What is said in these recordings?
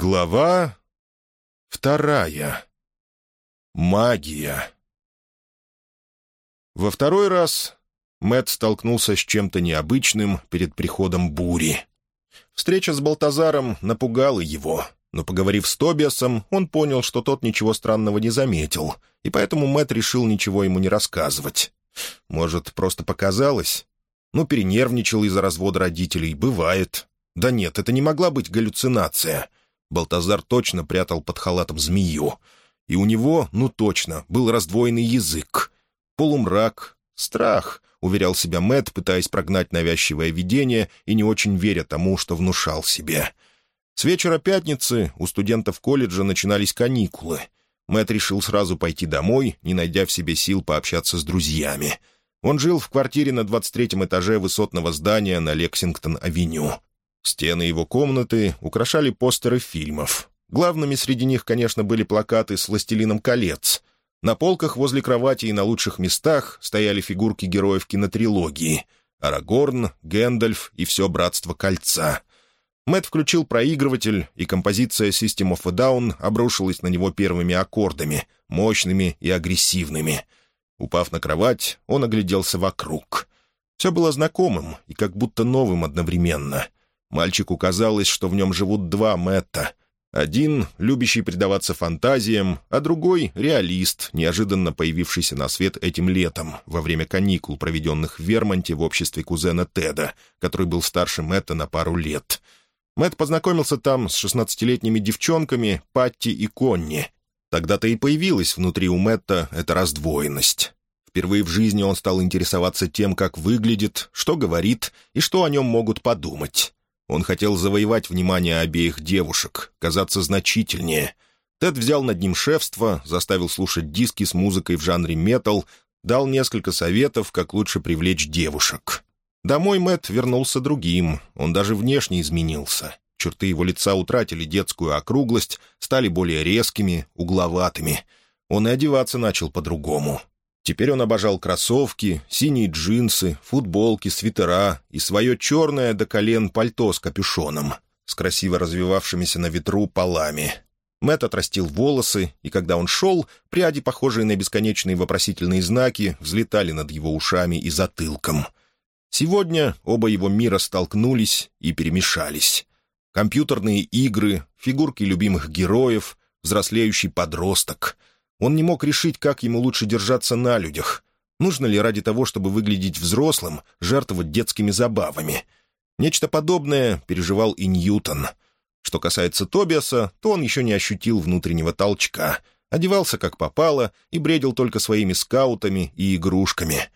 Глава вторая. Магия. Во второй раз Мэт столкнулся с чем-то необычным перед приходом бури. Встреча с Балтазаром напугала его, но, поговорив с Тобиасом, он понял, что тот ничего странного не заметил, и поэтому Мэт решил ничего ему не рассказывать. Может, просто показалось? Ну, перенервничал из-за развода родителей, бывает. Да нет, это не могла быть галлюцинация — Балтазар точно прятал под халатом змею. И у него, ну точно, был раздвоенный язык. Полумрак, страх, уверял себя Мэт, пытаясь прогнать навязчивое видение и не очень веря тому, что внушал себе. С вечера пятницы у студентов колледжа начинались каникулы. Мэт решил сразу пойти домой, не найдя в себе сил пообщаться с друзьями. Он жил в квартире на 23-м этаже высотного здания на Лексингтон-авеню. Стены его комнаты украшали постеры фильмов. Главными среди них, конечно, были плакаты с «Властелином колец». На полках возле кровати и на лучших местах стояли фигурки героев кинотрилогии — Арагорн, Гэндальф и все Братство Кольца. Мэт включил проигрыватель, и композиция System of a Down обрушилась на него первыми аккордами, мощными и агрессивными. Упав на кровать, он огляделся вокруг. Все было знакомым и как будто новым одновременно — Мальчику казалось, что в нем живут два Мэтта. Один, любящий предаваться фантазиям, а другой — реалист, неожиданно появившийся на свет этим летом, во время каникул, проведенных в Вермонте в обществе кузена Теда, который был старше Мэтта на пару лет. Мэтт познакомился там с шестнадцатилетними девчонками Патти и Конни. Тогда-то и появилась внутри у Мэтта эта раздвоенность. Впервые в жизни он стал интересоваться тем, как выглядит, что говорит и что о нем могут подумать. Он хотел завоевать внимание обеих девушек, казаться значительнее. Тед взял над ним шефство, заставил слушать диски с музыкой в жанре метал, дал несколько советов, как лучше привлечь девушек. Домой Мэт вернулся другим, он даже внешне изменился. Черты его лица утратили детскую округлость, стали более резкими, угловатыми. Он и одеваться начал по-другому. Теперь он обожал кроссовки, синие джинсы, футболки, свитера и свое черное до колен пальто с капюшоном, с красиво развивавшимися на ветру полами. Мэтт отрастил волосы, и когда он шел, пряди, похожие на бесконечные вопросительные знаки, взлетали над его ушами и затылком. Сегодня оба его мира столкнулись и перемешались. Компьютерные игры, фигурки любимых героев, взрослеющий подросток — он не мог решить, как ему лучше держаться на людях. Нужно ли ради того, чтобы выглядеть взрослым, жертвовать детскими забавами? Нечто подобное переживал и Ньютон. Что касается Тобиаса, то он еще не ощутил внутреннего толчка. Одевался как попало и бредил только своими скаутами и игрушками.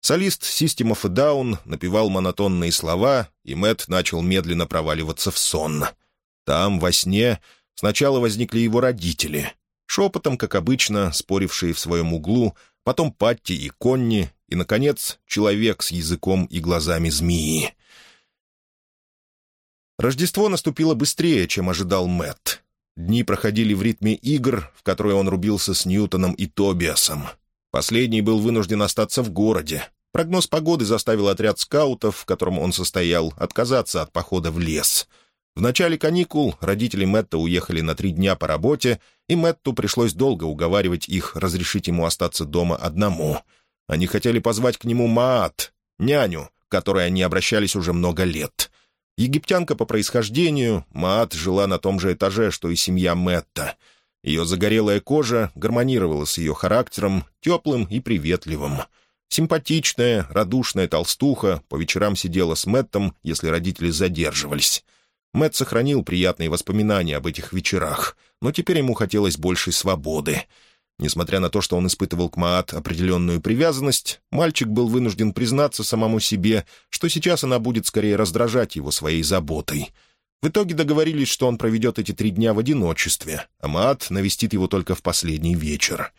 Солист System of a Down напевал монотонные слова, и Мэтт начал медленно проваливаться в сон. Там, во сне, сначала возникли его родители, шепотом, как обычно, спорившие в своем углу, потом Патти и Конни, и, наконец, человек с языком и глазами змеи. Рождество наступило быстрее, чем ожидал Мэтт. Дни проходили в ритме игр, в которые он рубился с Ньютоном и Тобиасом. Последний был вынужден остаться в городе. Прогноз погоды заставил отряд скаутов, в котором он состоял, отказаться от похода в лес — в начале каникул родители Мэтта уехали на три дня по работе, и Мэтту пришлось долго уговаривать их разрешить ему остаться дома одному. Они хотели позвать к нему Маат, няню, к которой они обращались уже много лет. Египтянка по происхождению, Маат жила на том же этаже, что и семья Мэтта. Ее загорелая кожа гармонировала с ее характером, теплым и приветливым. Симпатичная, радушная толстуха по вечерам сидела с Мэттом, если родители задерживались. Мэтт сохранил приятные воспоминания об этих вечерах, но теперь ему хотелось большей свободы. Несмотря на то, что он испытывал к Маат определенную привязанность, мальчик был вынужден признаться самому себе, что сейчас она будет скорее раздражать его своей заботой. В итоге договорились, что он проведет эти три дня в одиночестве, а Маат навестит его только в последний вечер.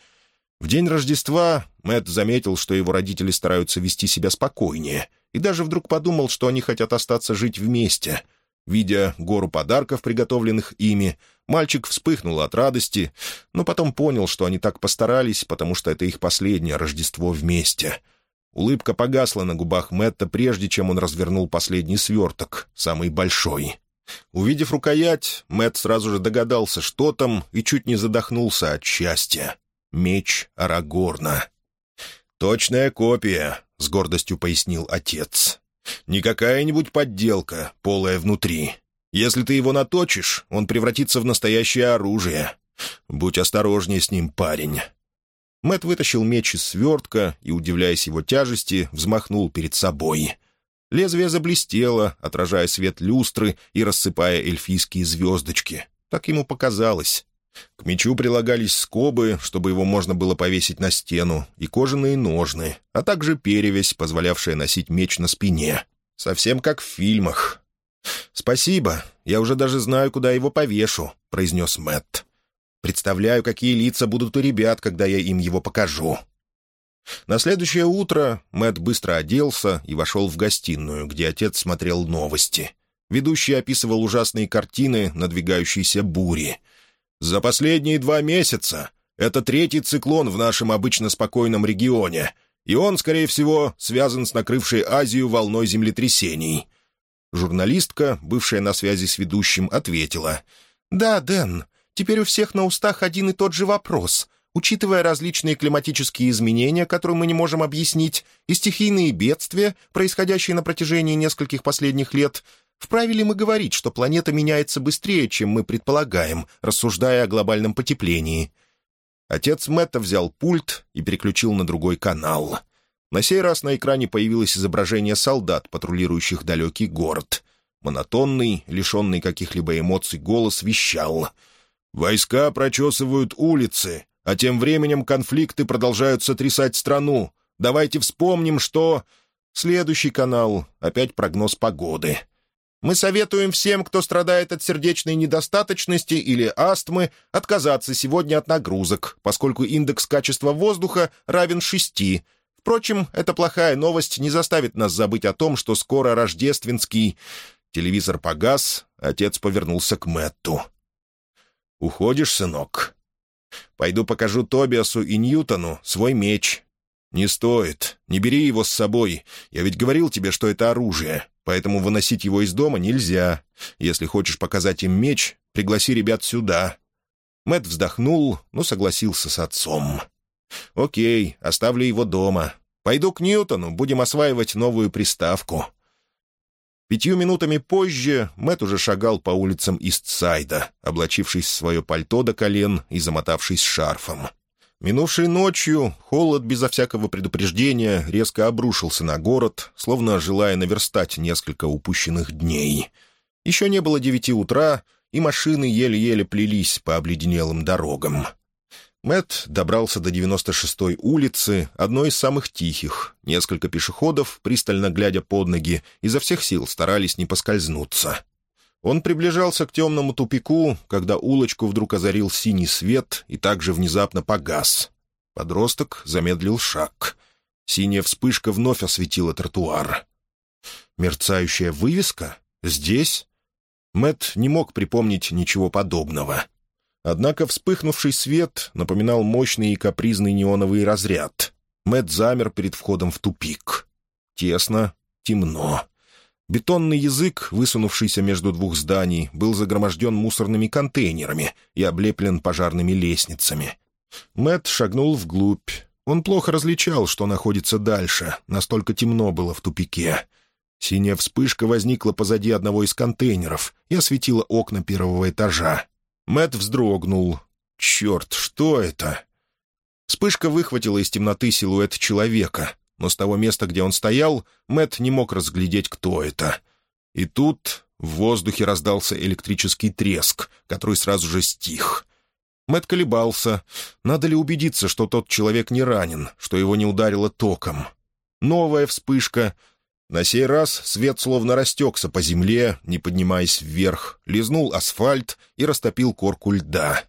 В день Рождества Мэтт заметил, что его родители стараются вести себя спокойнее, и даже вдруг подумал, что они хотят остаться жить вместе — Видя гору подарков, приготовленных ими, мальчик вспыхнул от радости, но потом понял, что они так постарались, потому что это их последнее Рождество вместе. Улыбка погасла на губах Мэтта, прежде чем он развернул последний сверток, самый большой. Увидев рукоять, Мэт сразу же догадался, что там, и чуть не задохнулся от счастья. Меч Арагорна. «Точная копия», — с гордостью пояснил отец. «Не какая-нибудь подделка, полая внутри. Если ты его наточишь, он превратится в настоящее оружие. Будь осторожнее с ним, парень». Мэт вытащил меч из свертка и, удивляясь его тяжести, взмахнул перед собой. Лезвие заблестело, отражая свет люстры и рассыпая эльфийские звездочки. Так ему показалось. К мечу прилагались скобы, чтобы его можно было повесить на стену, и кожаные ножны, а также перевязь, позволявшая носить меч на спине. Совсем как в фильмах. «Спасибо, я уже даже знаю, куда его повешу», — произнес Мэтт. Представляю, какие лица будут у ребят, когда я им его покажу». На следующее утро Мэт быстро оделся и вошел в гостиную, где отец смотрел новости. Ведущий описывал ужасные картины надвигающейся бури. «За последние два месяца это третий циклон в нашем обычно спокойном регионе, и он, скорее всего, связан с накрывшей Азию волной землетрясений». Журналистка, бывшая на связи с ведущим, ответила. «Да, Дэн, Теперь у всех на устах один и тот же вопрос. Учитывая различные климатические изменения, которые мы не можем объяснить, и стихийные бедствия, происходящие на протяжении нескольких последних лет, вправе ли мы говорить, что планета меняется быстрее, чем мы предполагаем, рассуждая о глобальном потеплении? Отец Мэтта взял пульт и переключил на другой канал. На сей раз на экране появилось изображение солдат, патрулирующих далекий город. Монотонный, лишенный каких-либо эмоций голос вещал — Войска прочесывают улицы, а тем временем конфликты продолжают сотрясать страну. Давайте вспомним, что... Следующий канал. Опять прогноз погоды. Мы советуем всем, кто страдает от сердечной недостаточности или астмы, отказаться сегодня от нагрузок, поскольку индекс качества воздуха равен шести. Впрочем, эта плохая новость не заставит нас забыть о том, что скоро рождественский... Телевизор погас, отец повернулся к Мэтту. «Уходишь, сынок?» «Пойду покажу Тобиасу и Ньютону свой меч». «Не стоит. Не бери его с собой. Я ведь говорил тебе, что это оружие, поэтому выносить его из дома нельзя. Если хочешь показать им меч, пригласи ребят сюда». Мэт вздохнул, но согласился с отцом. «Окей, оставлю его дома. Пойду к Ньютону, будем осваивать новую приставку». Пятью минутами позже Мэт уже шагал по улицам Истсайда, облачившись в свое пальто до колен и замотавшись шарфом. Минувшей ночью холод безо всякого предупреждения резко обрушился на город, словно желая наверстать несколько упущенных дней. Еще не было девяти утра, и машины еле-еле плелись по обледенелым дорогам. Мэт добрался до 96-й улицы, одной из самых тихих. Несколько пешеходов, пристально глядя под ноги, изо всех сил старались не поскользнуться. Он приближался к темному тупику, когда улочку вдруг озарил синий свет и также внезапно погас. Подросток замедлил шаг. Синяя вспышка вновь осветила тротуар. Мерцающая вывеска? Здесь? Мэт не мог припомнить ничего подобного. Однако вспыхнувший свет напоминал мощный и капризный неоновый разряд. Мэт замер перед входом в тупик. Тесно, темно. Бетонный язык, высунувшийся между двух зданий, был загроможден мусорными контейнерами и облеплен пожарными лестницами. Мэт шагнул вглубь. Он плохо различал, что находится дальше, настолько темно было в тупике. Синяя вспышка возникла позади одного из контейнеров и осветила окна первого этажа. Мэт вздрогнул. «Черт, что это?» Вспышка выхватила из темноты силуэт человека, но с того места, где он стоял, Мэт не мог разглядеть, кто это. И тут в воздухе раздался электрический треск, который сразу же стих. Мэт колебался. Надо ли убедиться, что тот человек не ранен, что его не ударило током? Новая вспышка, на сей раз свет словно растекся по земле, не поднимаясь вверх, лизнул асфальт и растопил корку льда.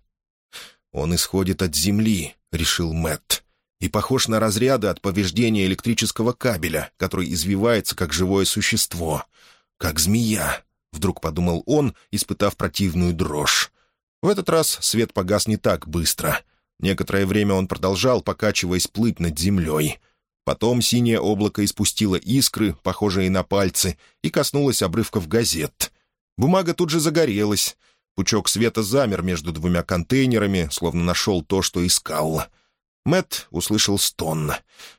«Он исходит от земли», — решил Мэтт, «и похож на разряды от повреждения электрического кабеля, который извивается как живое существо, как змея», — вдруг подумал он, испытав противную дрожь. В этот раз свет погас не так быстро. Некоторое время он продолжал, покачиваясь, плыть над землей — Потом синее облако испустило искры, похожие на пальцы, и коснулось обрывков газет. Бумага тут же загорелась. Пучок света замер между двумя контейнерами, словно нашел то, что искал. Мэт услышал стон.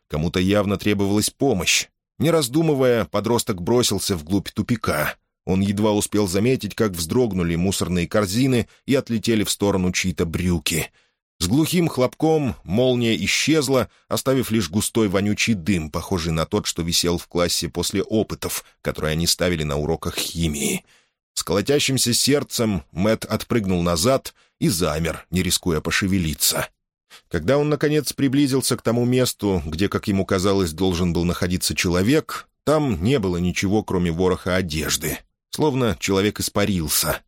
Кому-то явно требовалась помощь. Не раздумывая, подросток бросился вглубь тупика. Он едва успел заметить, как вздрогнули мусорные корзины и отлетели в сторону чьи-то брюки. С глухим хлопком молния исчезла, оставив лишь густой вонючий дым, похожий на тот, что висел в классе после опытов, которые они ставили на уроках химии. С колотящимся сердцем Мэт отпрыгнул назад и замер, не рискуя пошевелиться. Когда он, наконец, приблизился к тому месту, где, как ему казалось, должен был находиться человек, там не было ничего, кроме вороха одежды. Словно человек испарился.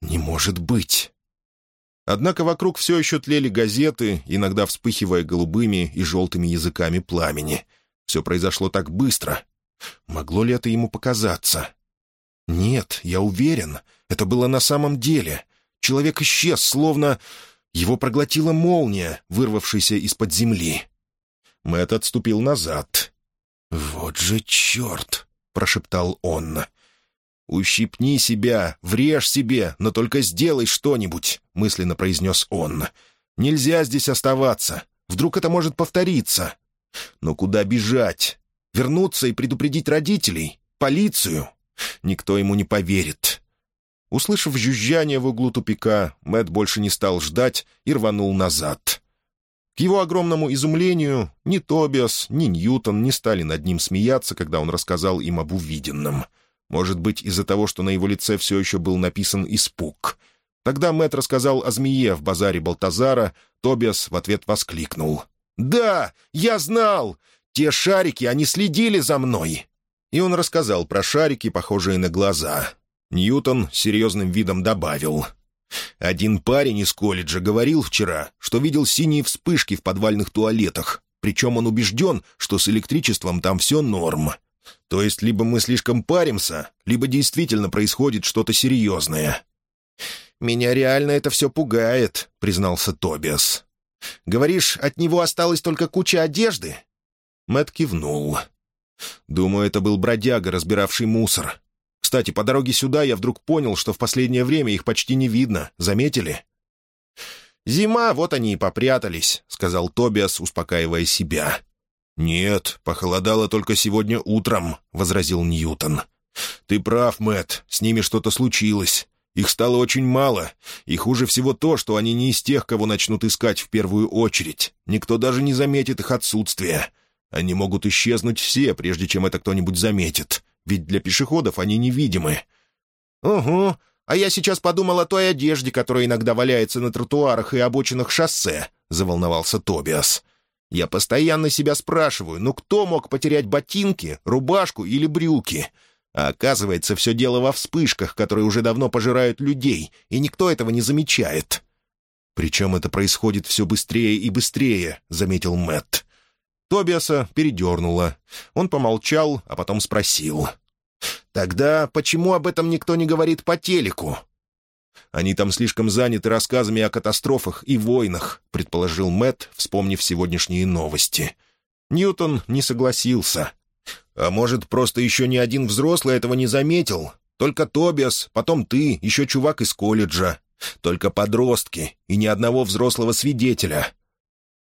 «Не может быть!» Однако вокруг все еще тлели газеты, иногда вспыхивая голубыми и желтыми языками пламени. Все произошло так быстро. Могло ли это ему показаться? Нет, я уверен, это было на самом деле. Человек исчез, словно его проглотила молния, вырвавшаяся из-под земли. Мэтт отступил назад. «Вот же черт!» — прошептал он. «Ущипни себя, врежь себе, но только сделай что-нибудь», — мысленно произнес он. «Нельзя здесь оставаться. Вдруг это может повториться. Но куда бежать? Вернуться и предупредить родителей? Полицию? Никто ему не поверит». Услышав жужжание в углу тупика, Мэт больше не стал ждать и рванул назад. К его огромному изумлению, ни Тобиас, ни Ньютон не стали над ним смеяться, когда он рассказал им об увиденном — может быть, из-за того, что на его лице все еще был написан испуг. Тогда Мэт рассказал о змее в базаре Балтазара, Тобиас в ответ воскликнул. «Да, я знал! Те шарики, они следили за мной!» И он рассказал про шарики, похожие на глаза. Ньютон серьезным видом добавил. «Один парень из колледжа говорил вчера, что видел синие вспышки в подвальных туалетах, причем он убежден, что с электричеством там все норм. То есть либо мы слишком паримся, либо действительно происходит что-то серьезное. «Меня реально это все пугает», — признался Тобиас. «Говоришь, от него осталась только куча одежды?» Мэт кивнул. «Думаю, это был бродяга, разбиравший мусор. Кстати, по дороге сюда я вдруг понял, что в последнее время их почти не видно. Заметили?» «Зима, вот они и попрятались», — сказал Тобиас, успокаивая себя. «Нет, похолодало только сегодня утром», — возразил Ньютон. «Ты прав, Мэт, с ними что-то случилось. Их стало очень мало, и хуже всего то, что они не из тех, кого начнут искать в первую очередь. Никто даже не заметит их отсутствие. Они могут исчезнуть все, прежде чем это кто-нибудь заметит, ведь для пешеходов они невидимы». «Угу, а я сейчас подумал о той одежде, которая иногда валяется на тротуарах и обочинах шоссе», — заволновался Тобиас. Я постоянно себя спрашиваю, ну кто мог потерять ботинки, рубашку или брюки? А оказывается, все дело во вспышках, которые уже давно пожирают людей, и никто этого не замечает. «Причем это происходит все быстрее и быстрее», — заметил Мэтт. Тобиаса передернуло. Он помолчал, а потом спросил. «Тогда почему об этом никто не говорит по телеку?» Они там слишком заняты рассказами о катастрофах и войнах», — предположил Мэт, вспомнив сегодняшние новости. Ньютон не согласился. «А может, просто еще ни один взрослый этого не заметил? Только Тобиас, потом ты, еще чувак из колледжа. Только подростки и ни одного взрослого свидетеля».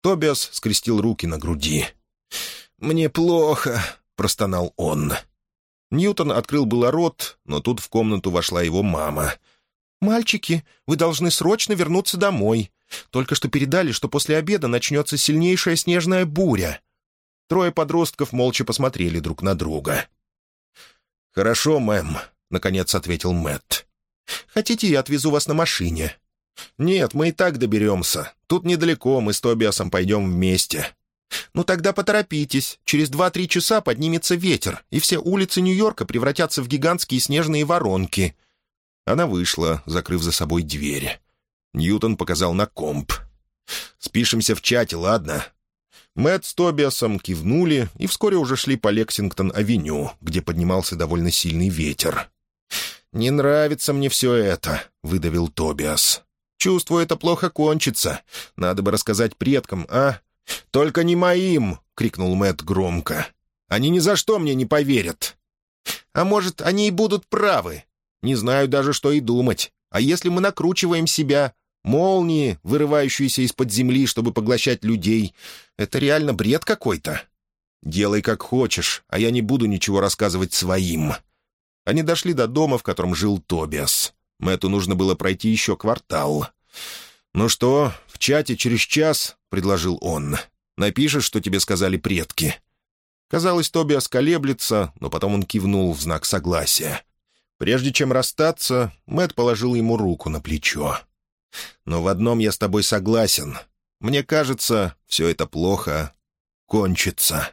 Тобиас скрестил руки на груди. «Мне плохо», — простонал он. Ньютон открыл было рот, но тут в комнату вошла его мама — «Мальчики, вы должны срочно вернуться домой. Только что передали, что после обеда начнется сильнейшая снежная буря». Трое подростков молча посмотрели друг на друга. «Хорошо, мэм», — наконец ответил Мэтт. «Хотите, я отвезу вас на машине?» «Нет, мы и так доберемся. Тут недалеко, мы с Тобиасом пойдем вместе». «Ну тогда поторопитесь. Через два-три часа поднимется ветер, и все улицы Нью-Йорка превратятся в гигантские снежные воронки. Она вышла, закрыв за собой дверь. Ньютон показал на комп. «Спишемся в чате, ладно?» Мэтт с Тобиасом кивнули и вскоре уже шли по Лексингтон-авеню, где поднимался довольно сильный ветер. «Не нравится мне все это», — выдавил Тобиас. «Чувствую, это плохо кончится. Надо бы рассказать предкам, а?» «Только не моим!» — крикнул Мэтт громко. «Они ни за что мне не поверят!» «А может, они и будут правы?» Не знаю даже, что и думать. А если мы накручиваем себя? Молнии, вырывающиеся из-под земли, чтобы поглощать людей. Это реально бред какой-то. Делай как хочешь, а я не буду ничего рассказывать своим». Они дошли до дома, в котором жил Тобиас. Мэтту нужно было пройти еще квартал. «Ну что, в чате через час?» — предложил он. «Напишешь, что тебе сказали предки». Казалось, Тобиас колеблется, но потом он кивнул в знак согласия. Прежде чем расстаться, Мэт положил ему руку на плечо. «Но в одном я с тобой согласен. Мне кажется, все это плохо кончится».